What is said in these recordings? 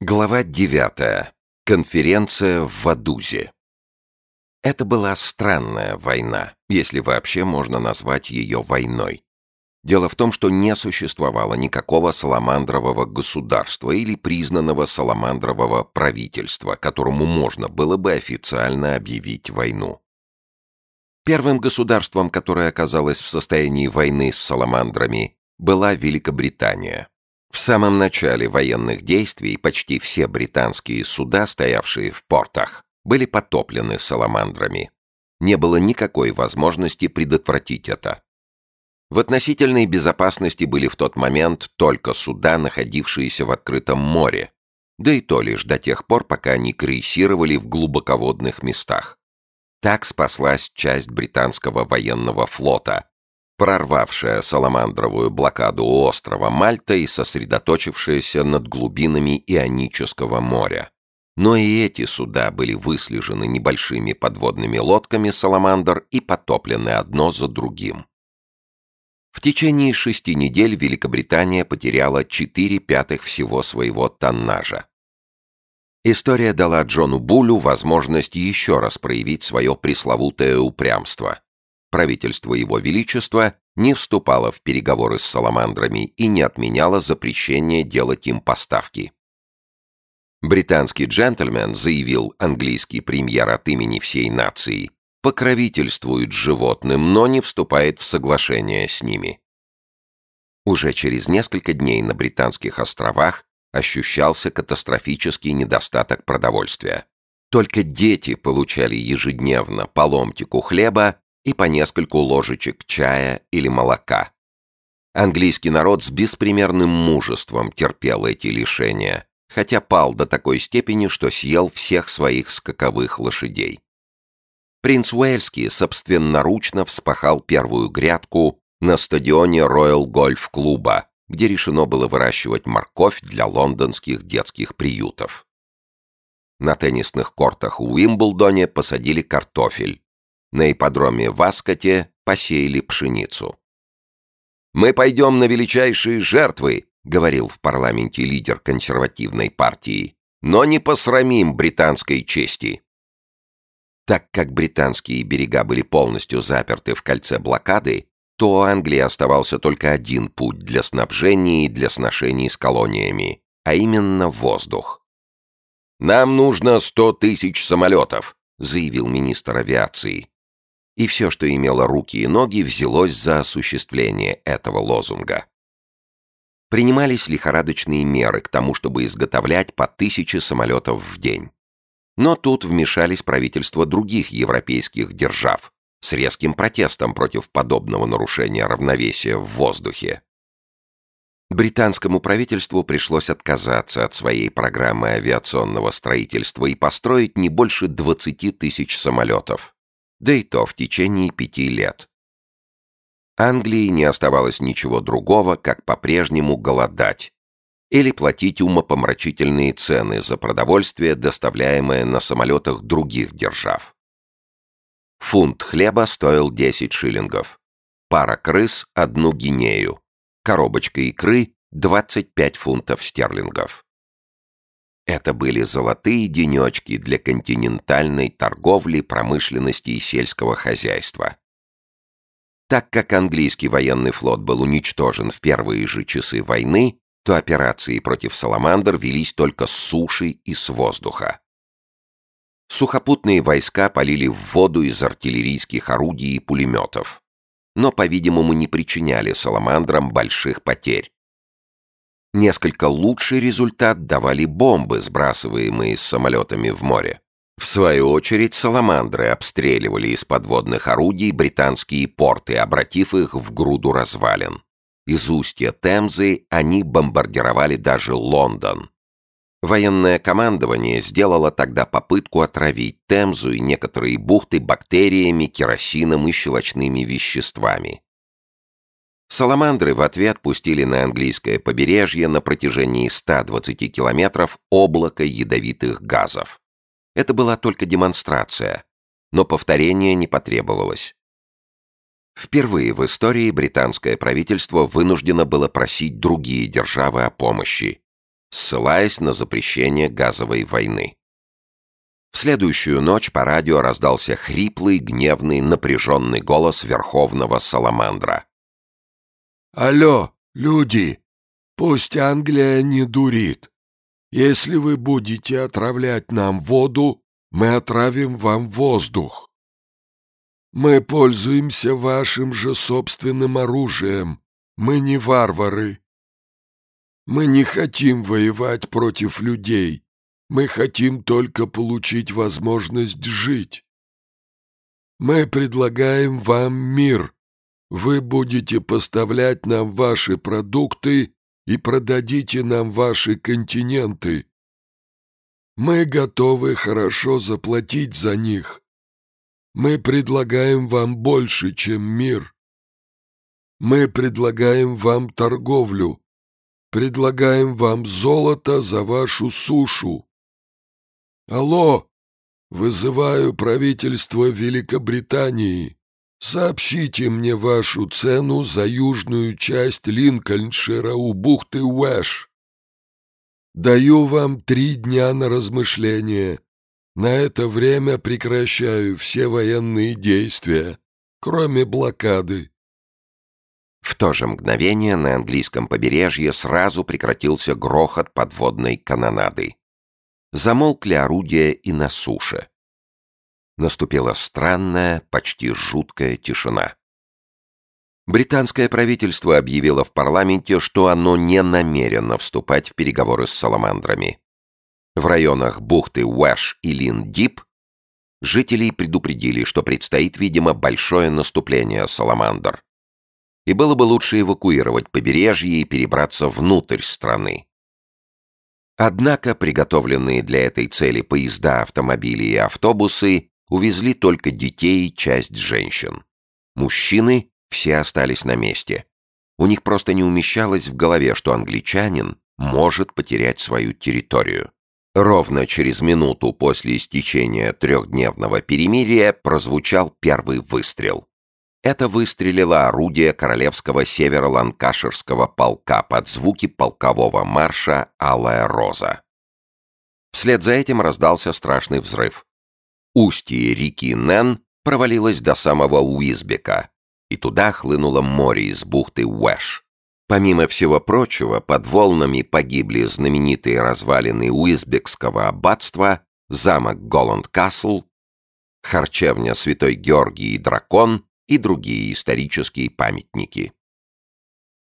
Глава 9. Конференция в Вадузе. Это была странная война, если вообще можно назвать ее войной. Дело в том, что не существовало никакого саламандрового государства или признанного саламандрового правительства, которому можно было бы официально объявить войну. Первым государством, которое оказалось в состоянии войны с саламандрами, была Великобритания. В самом начале военных действий почти все британские суда, стоявшие в портах, были потоплены саламандрами. Не было никакой возможности предотвратить это. В относительной безопасности были в тот момент только суда, находившиеся в открытом море, да и то лишь до тех пор, пока они крейсировали в глубоководных местах. Так спаслась часть британского военного флота, прорвавшая саламандровую блокаду острова Мальта и сосредоточившаяся над глубинами Ионического моря. Но и эти суда были выслежены небольшими подводными лодками «Саламандр» и потоплены одно за другим. В течение шести недель Великобритания потеряла 4 пятых всего своего тоннажа. История дала Джону Булю возможность еще раз проявить свое пресловутое упрямство правительство Его Величества не вступало в переговоры с саламандрами и не отменяло запрещение делать им поставки. Британский джентльмен, заявил английский премьер от имени всей нации, покровительствует животным, но не вступает в соглашение с ними. Уже через несколько дней на Британских островах ощущался катастрофический недостаток продовольствия. Только дети получали ежедневно по ломтику хлеба и по нескольку ложечек чая или молока. Английский народ с беспримерным мужеством терпел эти лишения, хотя пал до такой степени, что съел всех своих скаковых лошадей. Принц Уэльский собственноручно вспахал первую грядку на стадионе Роyal Гольф Клуба, где решено было выращивать морковь для лондонских детских приютов. На теннисных кортах в Уимблдоне посадили картофель, на ипподроме в Аскоте посеяли пшеницу. «Мы пойдем на величайшие жертвы», — говорил в парламенте лидер консервативной партии, «но не посрамим британской чести». Так как британские берега были полностью заперты в кольце блокады, то у Англии оставался только один путь для снабжения и для сношений с колониями, а именно воздух. «Нам нужно сто тысяч самолетов», — заявил министр авиации и все, что имело руки и ноги, взялось за осуществление этого лозунга. Принимались лихорадочные меры к тому, чтобы изготовлять по тысяче самолетов в день. Но тут вмешались правительства других европейских держав с резким протестом против подобного нарушения равновесия в воздухе. Британскому правительству пришлось отказаться от своей программы авиационного строительства и построить не больше 20 тысяч самолетов да и то в течение пяти лет. Англии не оставалось ничего другого, как по-прежнему голодать или платить умопомрачительные цены за продовольствие, доставляемое на самолетах других держав. Фунт хлеба стоил 10 шиллингов, пара крыс – одну гинею, коробочка икры – 25 фунтов стерлингов. Это были золотые денечки для континентальной торговли, промышленности и сельского хозяйства. Так как английский военный флот был уничтожен в первые же часы войны, то операции против «Саламандр» велись только с суши и с воздуха. Сухопутные войска полили в воду из артиллерийских орудий и пулеметов, но, по-видимому, не причиняли «Саламандрам» больших потерь. Несколько лучший результат давали бомбы, сбрасываемые с самолетами в море. В свою очередь, саламандры обстреливали из подводных орудий британские порты, обратив их в груду развалин. Из устья Темзы они бомбардировали даже Лондон. Военное командование сделало тогда попытку отравить Темзу и некоторые бухты бактериями, керосином и щелочными веществами. Саламандры в ответ пустили на английское побережье на протяжении 120 километров облако ядовитых газов. Это была только демонстрация, но повторения не потребовалось. Впервые в истории британское правительство вынуждено было просить другие державы о помощи. ссылаясь на запрещение газовой войны. В следующую ночь по радио раздался хриплый, гневный, напряженный голос Верховного Саламандра. «Алло, люди, пусть Англия не дурит. Если вы будете отравлять нам воду, мы отравим вам воздух. Мы пользуемся вашим же собственным оружием. Мы не варвары. Мы не хотим воевать против людей. Мы хотим только получить возможность жить. Мы предлагаем вам мир. Вы будете поставлять нам ваши продукты и продадите нам ваши континенты. Мы готовы хорошо заплатить за них. Мы предлагаем вам больше, чем мир. Мы предлагаем вам торговлю, предлагаем вам золото за вашу сушу. Алло, вызываю правительство Великобритании. Сообщите мне вашу цену за южную часть Линкольншира у бухты Уэш. Даю вам три дня на размышление. На это время прекращаю все военные действия, кроме блокады. В то же мгновение на английском побережье сразу прекратился грохот подводной канонады. Замолкли орудия и на суше наступила странная, почти жуткая тишина. Британское правительство объявило в парламенте, что оно не намерено вступать в переговоры с саламандрами. В районах бухты Уэш и Лин-Дип жителей предупредили, что предстоит, видимо, большое наступление саламандр. И было бы лучше эвакуировать побережье и перебраться внутрь страны. Однако приготовленные для этой цели поезда, автомобили и автобусы увезли только детей и часть женщин. Мужчины все остались на месте. У них просто не умещалось в голове, что англичанин может потерять свою территорию. Ровно через минуту после истечения трехдневного перемирия прозвучал первый выстрел. Это выстрелило орудие королевского северо-ланкаширского полка под звуки полкового марша «Алая роза». Вслед за этим раздался страшный взрыв. Устье реки Нэн провалилось до самого Уизбека, и туда хлынуло море из бухты Уэш. Помимо всего прочего, под волнами погибли знаменитые развалины Уизбекского аббатства, замок Голланд-Касл, харчевня Святой Георгий и Дракон и другие исторические памятники.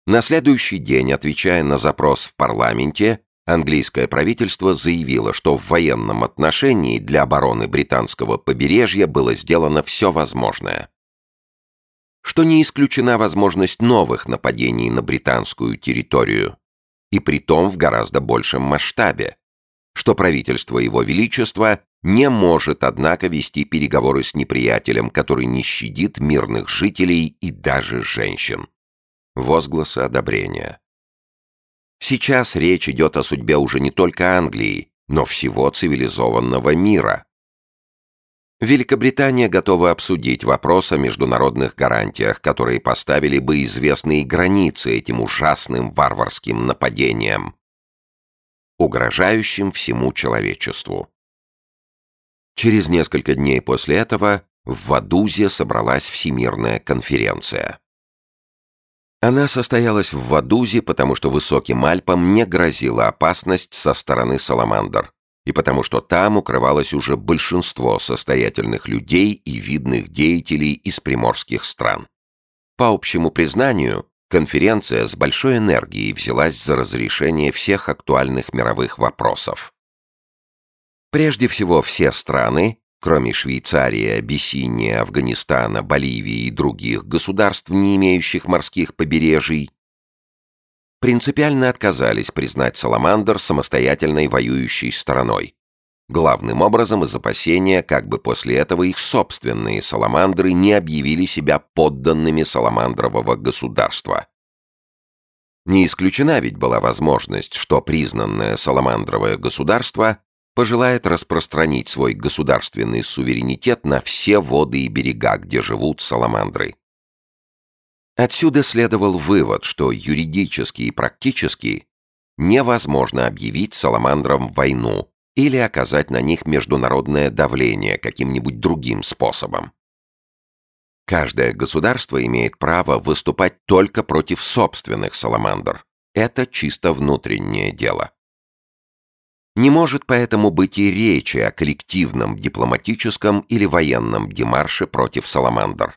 На следующий день, отвечая на запрос в парламенте, Английское правительство заявило, что в военном отношении для обороны британского побережья было сделано все возможное. Что не исключена возможность новых нападений на британскую территорию, и при том в гораздо большем масштабе, что правительство Его Величества не может, однако, вести переговоры с неприятелем, который не щадит мирных жителей и даже женщин. Возгласы одобрения. Сейчас речь идет о судьбе уже не только Англии, но всего цивилизованного мира. Великобритания готова обсудить вопрос о международных гарантиях, которые поставили бы известные границы этим ужасным варварским нападениям, угрожающим всему человечеству. Через несколько дней после этого в Вадузе собралась Всемирная конференция. Она состоялась в Вадузе, потому что высоким Альпам не грозила опасность со стороны Саламандр, и потому что там укрывалось уже большинство состоятельных людей и видных деятелей из приморских стран. По общему признанию, конференция с большой энергией взялась за разрешение всех актуальных мировых вопросов. Прежде всего, все страны, Кроме Швейцарии, Абиссинии, Афганистана, Боливии и других государств, не имеющих морских побережий, принципиально отказались признать Саламандр самостоятельной воюющей стороной. Главным образом из опасения, как бы после этого их собственные саламандры не объявили себя подданными саламандрового государства. Не исключена ведь была возможность, что признанное саламандровое государство пожелает распространить свой государственный суверенитет на все воды и берега, где живут саламандры. Отсюда следовал вывод, что юридически и практически невозможно объявить саламандрам войну или оказать на них международное давление каким-нибудь другим способом. Каждое государство имеет право выступать только против собственных саламандр. Это чисто внутреннее дело. Не может поэтому быть и речи о коллективном дипломатическом или военном демарше против саламандр.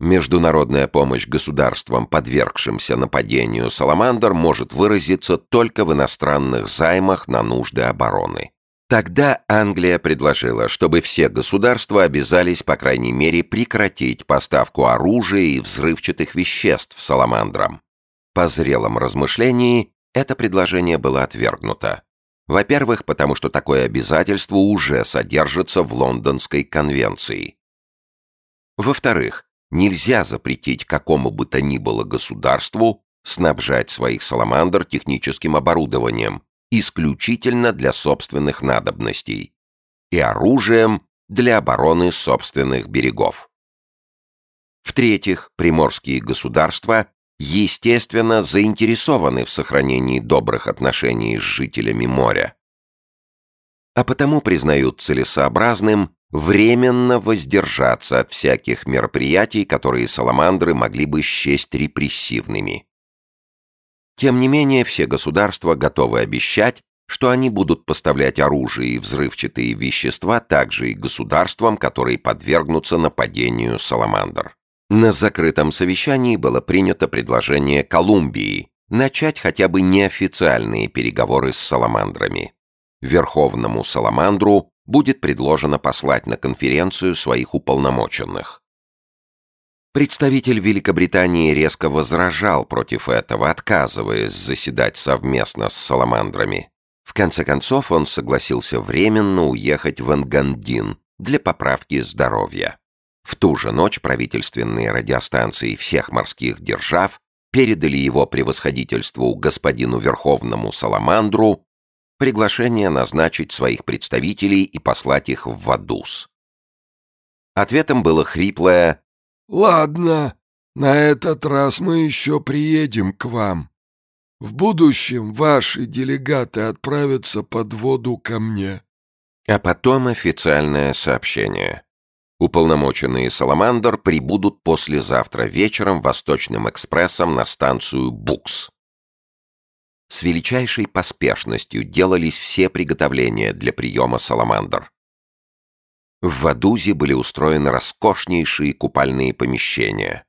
Международная помощь государствам, подвергшимся нападению Саламандр, может выразиться только в иностранных займах на нужды обороны. Тогда Англия предложила, чтобы все государства обязались, по крайней мере, прекратить поставку оружия и взрывчатых веществ Саламандрам. По зрелом размышлении это предложение было отвергнуто. Во-первых, потому что такое обязательство уже содержится в Лондонской конвенции. Во-вторых, Нельзя запретить какому бы то ни было государству снабжать своих саламандр техническим оборудованием исключительно для собственных надобностей и оружием для обороны собственных берегов. В-третьих, приморские государства, естественно, заинтересованы в сохранении добрых отношений с жителями моря, а потому признают целесообразным временно воздержаться от всяких мероприятий, которые саламандры могли бы счесть репрессивными. Тем не менее, все государства готовы обещать, что они будут поставлять оружие и взрывчатые вещества также и государствам, которые подвергнутся нападению саламандр. На закрытом совещании было принято предложение Колумбии начать хотя бы неофициальные переговоры с саламандрами. Верховному саламандру будет предложено послать на конференцию своих уполномоченных. Представитель Великобритании резко возражал против этого, отказываясь заседать совместно с саламандрами. В конце концов он согласился временно уехать в Энгандин для поправки здоровья. В ту же ночь правительственные радиостанции всех морских держав передали его превосходительству господину Верховному Саламандру приглашение назначить своих представителей и послать их в Вадус. Ответом было хриплое «Ладно, на этот раз мы еще приедем к вам. В будущем ваши делегаты отправятся под воду ко мне». А потом официальное сообщение. Уполномоченные «Саламандр» прибудут послезавтра вечером Восточным экспрессом на станцию Букс. С величайшей поспешностью делались все приготовления для приема саламандр. В Вадузе были устроены роскошнейшие купальные помещения,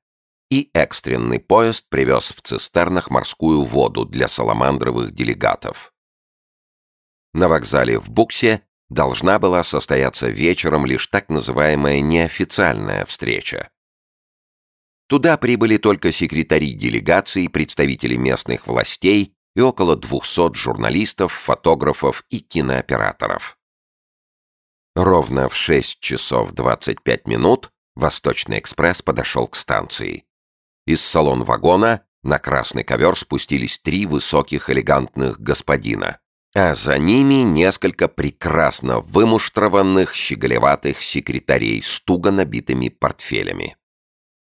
и экстренный поезд привез в цистернах морскую воду для саламандровых делегатов. На вокзале в Буксе должна была состояться вечером лишь так называемая неофициальная встреча. Туда прибыли только секретари делегаций, представители местных властей и около 200 журналистов, фотографов и кинооператоров. Ровно в 6 часов 25 минут Восточный экспресс подошел к станции. Из салон вагона на красный ковер спустились три высоких элегантных господина, а за ними несколько прекрасно вымуштрованных щеголеватых секретарей с туго набитыми портфелями.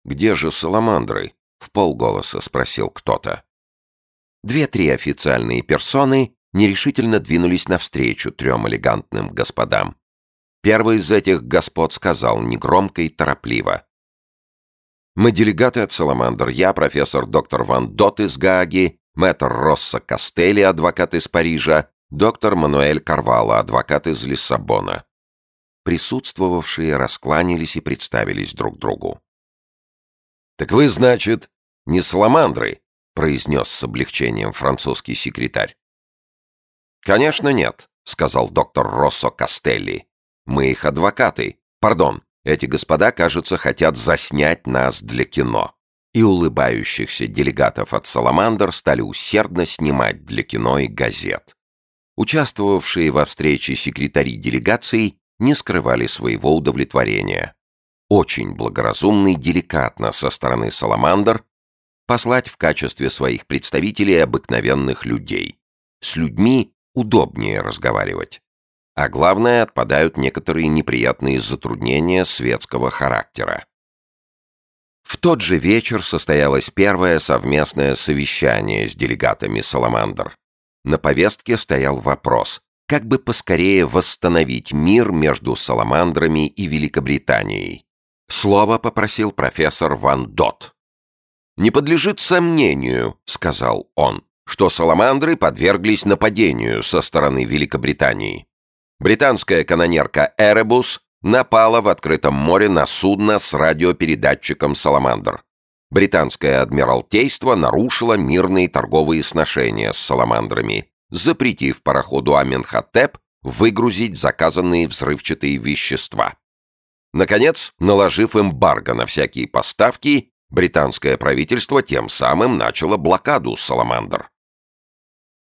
«Где же саламандры?» — в полголоса спросил кто-то. Две-три официальные персоны нерешительно двинулись навстречу трем элегантным господам. Первый из этих господ сказал негромко и торопливо. «Мы делегаты от Саламандр. Я профессор доктор Ван Дот из Гааги, мэтр Росса Кастели, адвокат из Парижа, доктор Мануэль Карвала, адвокат из Лиссабона». Присутствовавшие раскланялись и представились друг другу. «Так вы, значит, не Саламандры?» произнес с облегчением французский секретарь. «Конечно нет», — сказал доктор Россо Кастелли. «Мы их адвокаты. Пардон, эти господа, кажется, хотят заснять нас для кино». И улыбающихся делегатов от «Саламандр» стали усердно снимать для кино и газет. Участвовавшие во встрече секретари делегаций не скрывали своего удовлетворения. Очень благоразумно и деликатно со стороны «Саламандр» послать в качестве своих представителей обыкновенных людей. С людьми удобнее разговаривать. А главное, отпадают некоторые неприятные затруднения светского характера. В тот же вечер состоялось первое совместное совещание с делегатами «Саламандр». На повестке стоял вопрос, как бы поскорее восстановить мир между «Саламандрами» и Великобританией. Слово попросил профессор Ван Дот. «Не подлежит сомнению», — сказал он, что «Саламандры» подверглись нападению со стороны Великобритании. Британская канонерка «Эребус» напала в открытом море на судно с радиопередатчиком «Саламандр». Британское адмиралтейство нарушило мирные торговые сношения с «Саламандрами», запретив пароходу Аменхотеп выгрузить заказанные взрывчатые вещества. Наконец, наложив эмбарго на всякие поставки, британское правительство тем самым начало блокаду «Саламандр».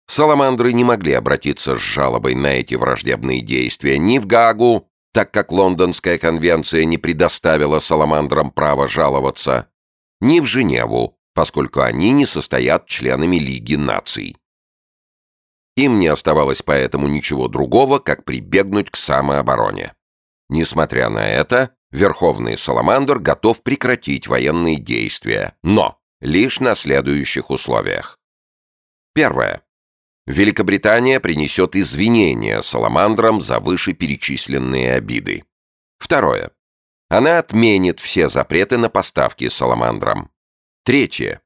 Саламандры не могли обратиться с жалобой на эти враждебные действия ни в Гагу, так как Лондонская конвенция не предоставила саламандрам право жаловаться, ни в Женеву, поскольку они не состоят членами Лиги наций. Им не оставалось поэтому ничего другого, как прибегнуть к самообороне. Несмотря на это, Верховный Саламандр готов прекратить военные действия, но лишь на следующих условиях. Первое. Великобритания принесет извинения саламандрам за вышеперечисленные обиды. Второе. Она отменит все запреты на поставки саламандрам. Третье.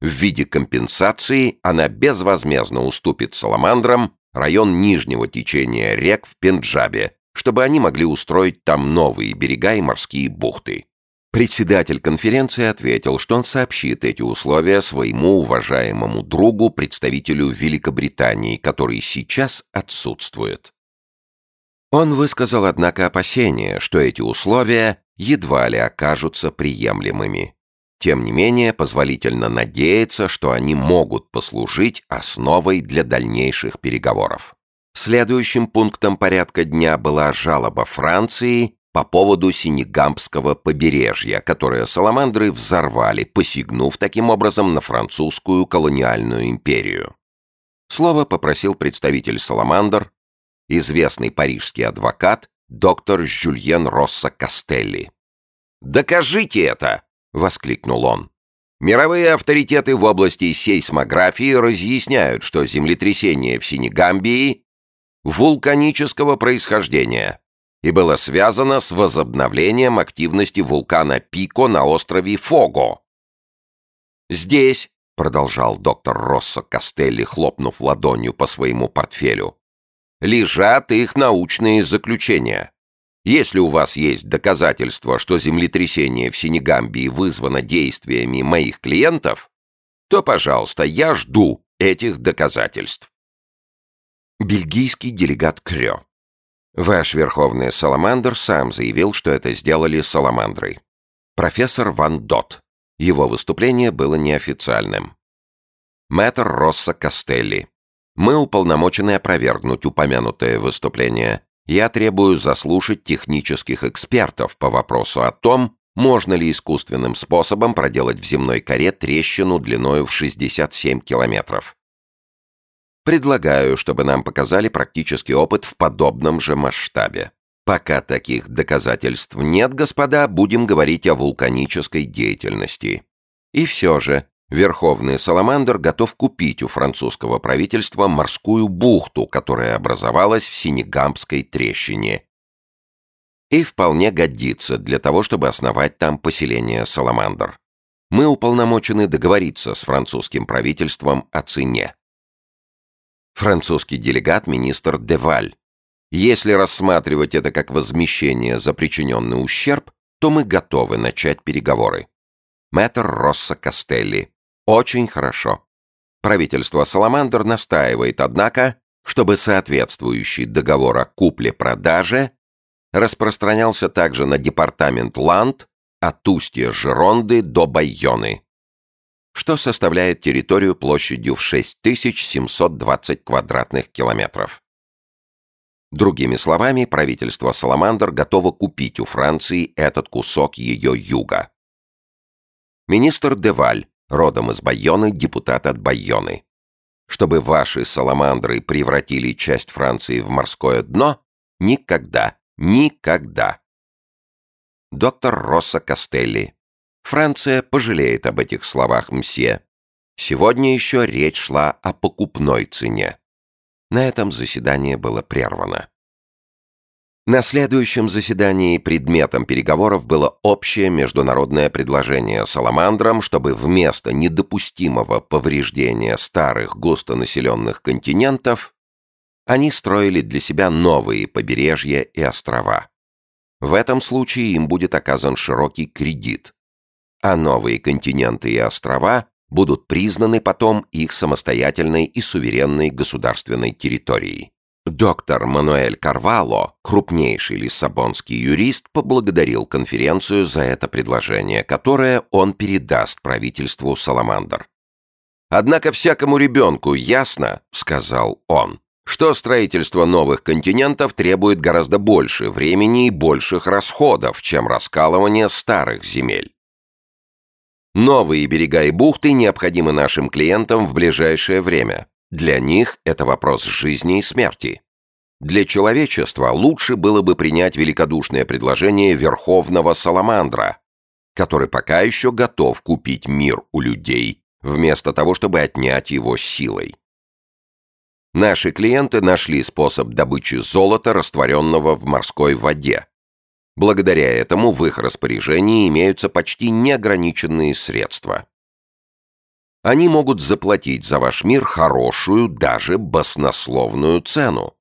В виде компенсации она безвозмездно уступит саламандрам район нижнего течения рек в Пенджабе, чтобы они могли устроить там новые берега и морские бухты. Председатель конференции ответил, что он сообщит эти условия своему уважаемому другу, представителю Великобритании, который сейчас отсутствует. Он высказал, однако, опасение, что эти условия едва ли окажутся приемлемыми. Тем не менее, позволительно надеяться, что они могут послужить основой для дальнейших переговоров. Следующим пунктом порядка дня была жалоба Франции по поводу Синегампского побережья, которое саламандры взорвали, посягнув таким образом на французскую колониальную империю. Слово попросил представитель саламандр, известный парижский адвокат, доктор Жюльен Росса Кастелли. «Докажите это!» — воскликнул он. Мировые авторитеты в области сейсмографии разъясняют, что землетрясение в Синегамбии вулканического происхождения и было связано с возобновлением активности вулкана Пико на острове Фого. «Здесь», — продолжал доктор Россо Костелли, хлопнув ладонью по своему портфелю, «лежат их научные заключения. Если у вас есть доказательства, что землетрясение в Сенегамбии вызвано действиями моих клиентов, то, пожалуйста, я жду этих доказательств». Бельгийский делегат Крё Ваш Верховный Саламандр сам заявил, что это сделали Саламандры. Профессор Ван Дот. Его выступление было неофициальным. Мэтр Росса Костелли. Мы уполномочены опровергнуть упомянутое выступление. Я требую заслушать технических экспертов по вопросу о том, можно ли искусственным способом проделать в земной коре трещину длиною в 67 километров. Предлагаю, чтобы нам показали практический опыт в подобном же масштабе. Пока таких доказательств нет, господа, будем говорить о вулканической деятельности. И все же, Верховный Саламандр готов купить у французского правительства морскую бухту, которая образовалась в Синегампской трещине. И вполне годится для того, чтобы основать там поселение Саламандр. Мы уполномочены договориться с французским правительством о цене. Французский делегат министр Деваль. Если рассматривать это как возмещение за причиненный ущерб, то мы готовы начать переговоры. Мэтр Росса Кастелли. Очень хорошо. Правительство Саламандр настаивает, однако, чтобы соответствующий договор о купле-продаже распространялся также на департамент Ланд от устья Жеронды до Байоны что составляет территорию площадью в 6720 квадратных километров. Другими словами, правительство Саламандр готово купить у Франции этот кусок ее юга. Министр Деваль, родом из Байоны, депутат от Байоны. Чтобы ваши саламандры превратили часть Франции в морское дно? Никогда, никогда. Доктор Росса Костелли, Франция пожалеет об этих словах мсье. Сегодня еще речь шла о покупной цене. На этом заседание было прервано. На следующем заседании предметом переговоров было общее международное предложение Саламандрам, чтобы вместо недопустимого повреждения старых густонаселенных континентов они строили для себя новые побережья и острова. В этом случае им будет оказан широкий кредит, а новые континенты и острова будут признаны потом их самостоятельной и суверенной государственной территорией. Доктор Мануэль Карвало, крупнейший лиссабонский юрист, поблагодарил конференцию за это предложение, которое он передаст правительству Саламандр. «Однако всякому ребенку ясно, — сказал он, — что строительство новых континентов требует гораздо больше времени и больших расходов, чем раскалывание старых земель. Новые берега и бухты необходимы нашим клиентам в ближайшее время. Для них это вопрос жизни и смерти. Для человечества лучше было бы принять великодушное предложение Верховного Саламандра, который пока еще готов купить мир у людей, вместо того, чтобы отнять его силой. Наши клиенты нашли способ добычи золота, растворенного в морской воде. Благодаря этому в их распоряжении имеются почти неограниченные средства. Они могут заплатить за ваш мир хорошую, даже баснословную цену.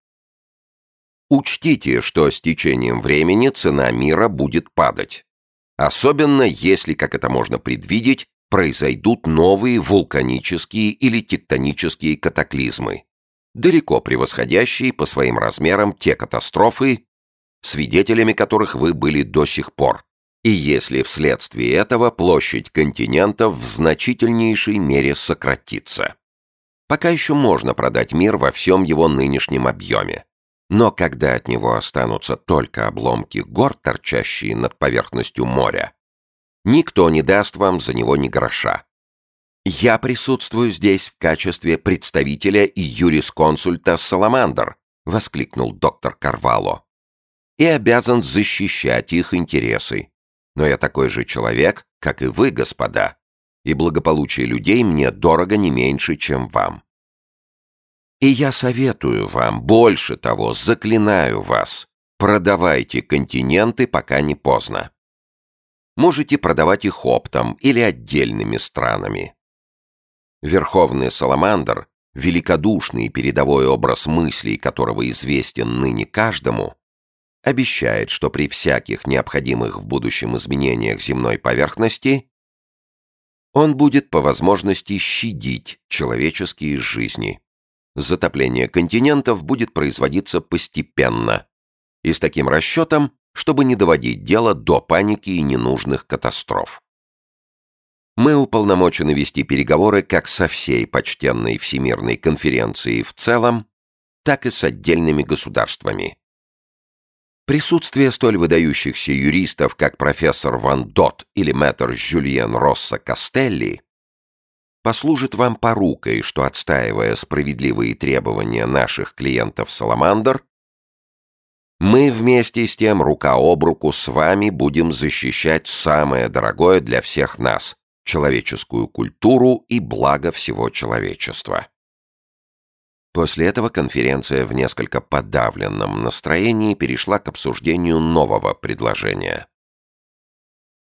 Учтите, что с течением времени цена мира будет падать. Особенно если, как это можно предвидеть, произойдут новые вулканические или тектонические катаклизмы, далеко превосходящие по своим размерам те катастрофы, свидетелями которых вы были до сих пор, и если вследствие этого площадь континентов в значительнейшей мере сократится. Пока еще можно продать мир во всем его нынешнем объеме. Но когда от него останутся только обломки гор, торчащие над поверхностью моря, никто не даст вам за него ни гроша. Я присутствую здесь в качестве представителя и юрисконсульта Саламандр, воскликнул доктор Карвало, и обязан защищать их интересы. Но я такой же человек, как и вы, господа, и благополучие людей мне дорого не меньше, чем вам. И я советую вам, больше того, заклинаю вас, продавайте континенты, пока не поздно. Можете продавать их оптом или отдельными странами. Верховный Саламандр, великодушный передовой образ мыслей, которого известен ныне каждому, обещает, что при всяких необходимых в будущем изменениях земной поверхности он будет по возможности щадить человеческие жизни. Затопление континентов будет производиться постепенно и с таким расчетом, чтобы не доводить дело до паники и ненужных катастроф. Мы уполномочены вести переговоры как со всей почтенной Всемирной конференцией в целом, так и с отдельными государствами. Присутствие столь выдающихся юристов, как профессор Ван Дот или мэтр Жюльен Росса Кастелли, послужит вам порукой, что, отстаивая справедливые требования наших клиентов Саламандр, мы вместе с тем рука об руку с вами будем защищать самое дорогое для всех нас человеческую культуру и благо всего человечества. После этого конференция в несколько подавленном настроении перешла к обсуждению нового предложения.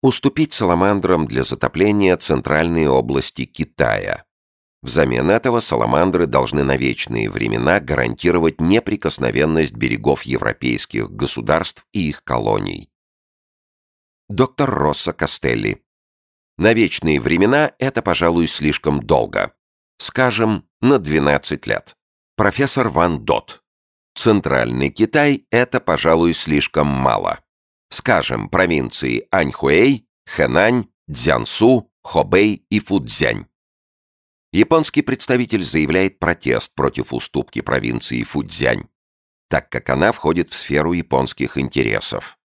Уступить саламандрам для затопления центральной области Китая. Взамен этого саламандры должны на вечные времена гарантировать неприкосновенность берегов европейских государств и их колоний. Доктор Росса Кастелли на вечные времена это, пожалуй, слишком долго. Скажем, на 12 лет. Профессор Ван Дот. Центральный Китай – это, пожалуй, слишком мало. Скажем, провинции Аньхуэй, Хэнань, Цзянсу, Хобэй и Фудзянь. Японский представитель заявляет протест против уступки провинции Фудзянь, так как она входит в сферу японских интересов.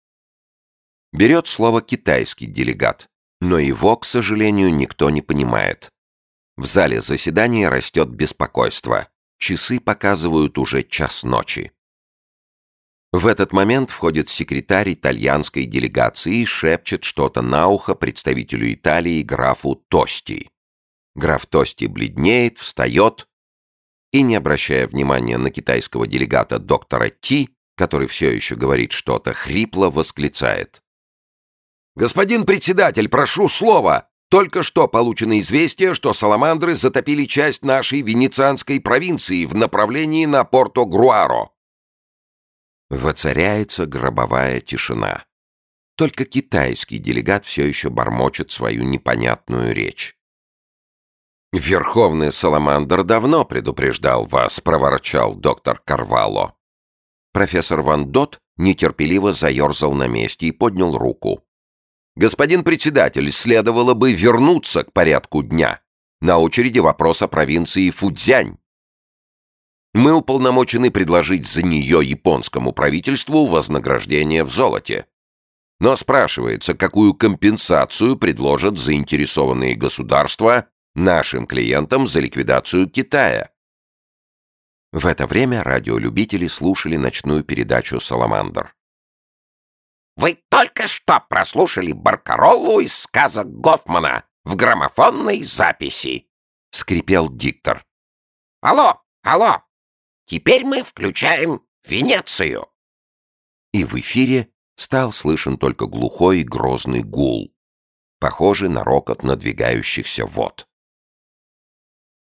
Берет слово китайский делегат, но его, к сожалению, никто не понимает. В зале заседания растет беспокойство. Часы показывают уже час ночи. В этот момент входит секретарь итальянской делегации и шепчет что-то на ухо представителю Италии графу Тости. Граф Тости бледнеет, встает и, не обращая внимания на китайского делегата доктора Ти, который все еще говорит что-то, хрипло восклицает. «Господин председатель, прошу слова! Только что получено известие, что саламандры затопили часть нашей венецианской провинции в направлении на Порто-Груаро. Воцаряется гробовая тишина. Только китайский делегат все еще бормочет свою непонятную речь. «Верховный Саламандр давно предупреждал вас», — проворчал доктор Карвало. Профессор Ван Дот нетерпеливо заерзал на месте и поднял руку. «Господин председатель, следовало бы вернуться к порядку дня. На очереди вопрос о провинции Фудзянь. Мы уполномочены предложить за нее японскому правительству вознаграждение в золоте. Но спрашивается, какую компенсацию предложат заинтересованные государства нашим клиентам за ликвидацию Китая. В это время радиолюбители слушали ночную передачу «Саламандр». «Вы только что прослушали Баркароллу из сказок Гофмана в граммофонной записи», — скрипел диктор. «Алло, алло, Теперь мы включаем Венецию. И в эфире стал слышен только глухой и грозный гул, похожий на рокот надвигающихся вод.